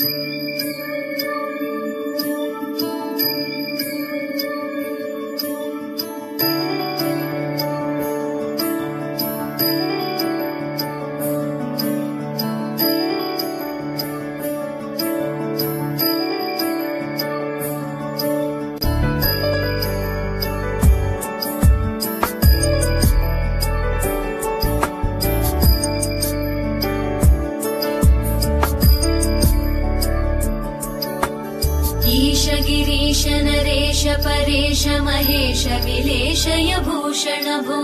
Thank you. Mahesh विलेशय भूषण भो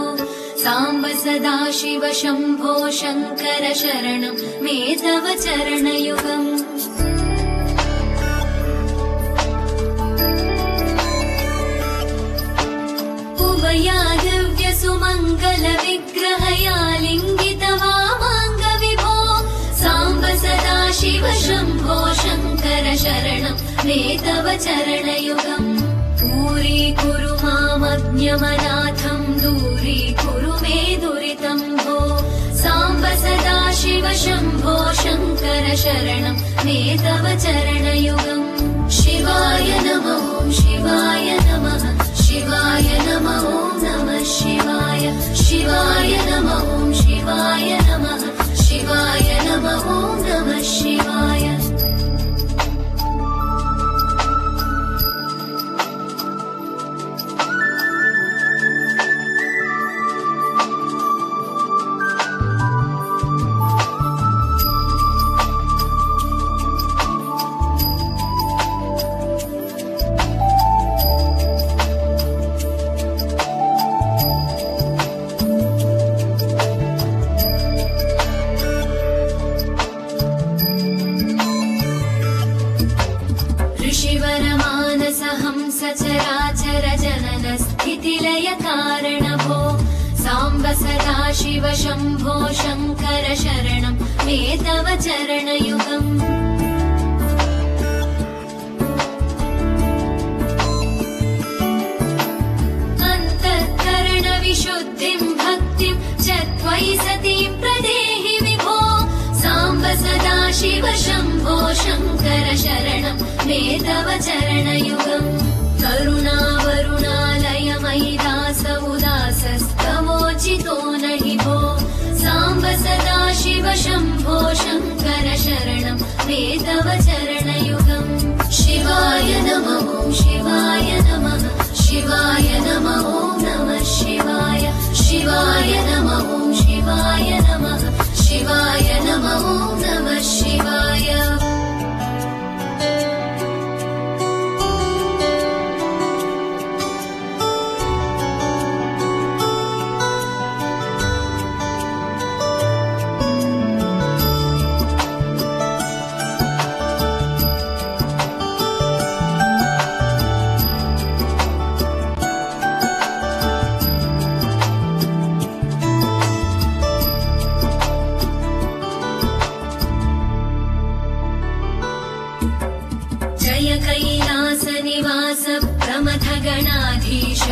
साम्ब सदा शिव शम्भो शङ्कर शरणं। मे तव चरणयुगम्। उभया दिव्य सुमङ्गल विग्रहया लिङ्गित वामाङ्गविभो साम्ब सदा शिव शम्भो शङ्कर शरणं। मे तव चरणयुगम् दूरी कुरु मामज्ञमनाथं दूरी कुरु मे दुरितं भो। साम्ब सदा शिव शम्भो शङ्कर शरणं मे तव चरणयुगम् शिवाय नमो शिवाय नमः शिवाय नमो नमः शिवाय शिवाय ऋषिवरमानसहंस चराचर जनन स्थितिलय कारणभो साम्ब सदा शिव शम्भो शङ्कर शरणं मे तव चरणयुगम् शिव शम्भो शङ्कर शरणं मे तव चरणयुगम्। करुणावरुणालय मयि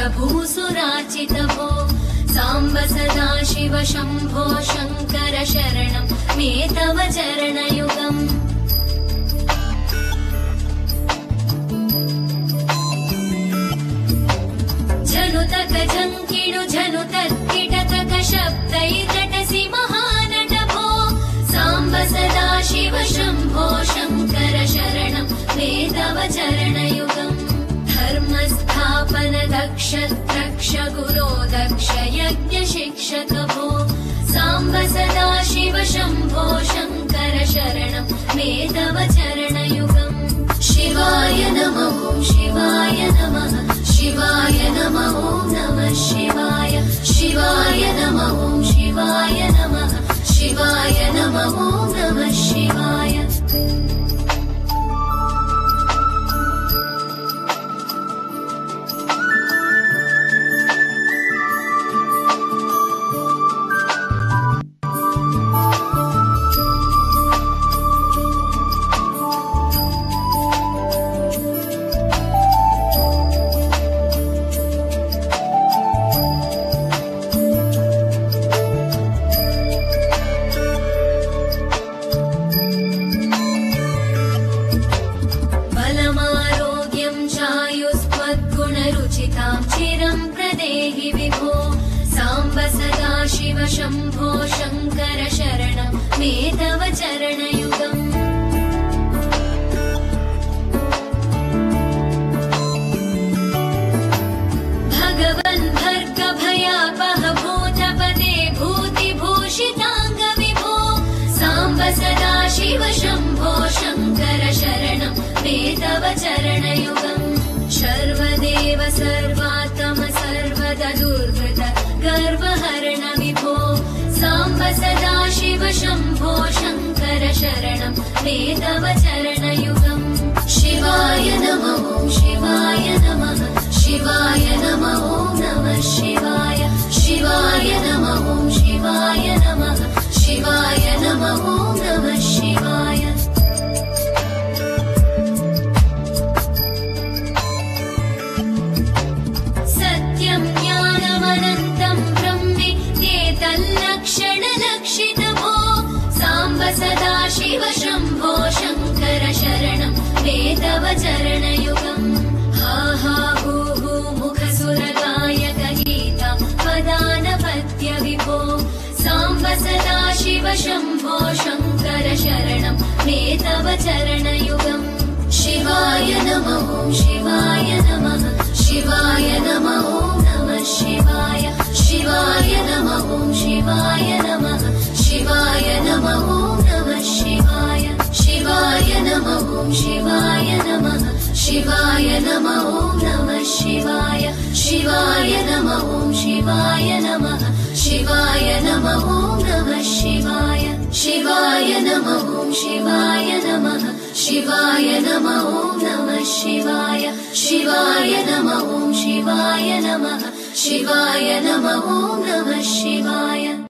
भो साम्ब सदा शिव शम्भो शङ्कर शरणं। मे तव चरणयुगम्। झनुतक झङ्किणु झनुतत्किटतक शब्दैकटसि महानट भो साम्ब सदा शिव शम्भो शङ्कर शरणं। तव चरणयुगम् धर्मस्थापन दक्ष गुरो दक्ष यज्ञ शिक्षक भो साम्ब सदा शिव शम्भो शङ्कर शरणं मे तव चरणयुगम् शम्भो शङ्कर शरणं मे तव चरणयुगम्। भगवन् भर्गभयापह भूतपदे भूतिभूषिताङ्गविभो। साम्ब सदा शिव शम्भो शङ्कर शरणं मे तव चरणयुगम्। सर्वदेव सर्वात्म सर्वदा दुर्गत गर्वहरण विभो साम्ब सदा शिव शम्भो शङ्कर शरणं मे तव चरणयुगम् शिवाय नमः शिवाय नमः चरणयुगम्। हा हा हू हू मुखसुरगायक गीता पदानपत्य विभो साम्ब सदा शिव शम्भो शङ्कर शरणं। मे तव चरणयुगम्। शिवाय नमः शिवाय नमः। शिवाय नमः नमः शिवाय। शिवाय नमः शिवाय नमः। शिवाय नमः नमः शिवाय। शिवाय नमः नमः शिवाय नमः नमः शिवाय शिवाय नमः शिवाय नमः शिवाय नमः नमः शिवाय शिवाय नमः शिवाय नमः शिवाय नमः नमः शिवाय शिवाय नमः शिवाय नमः शिवाय नमः नमः शिवाय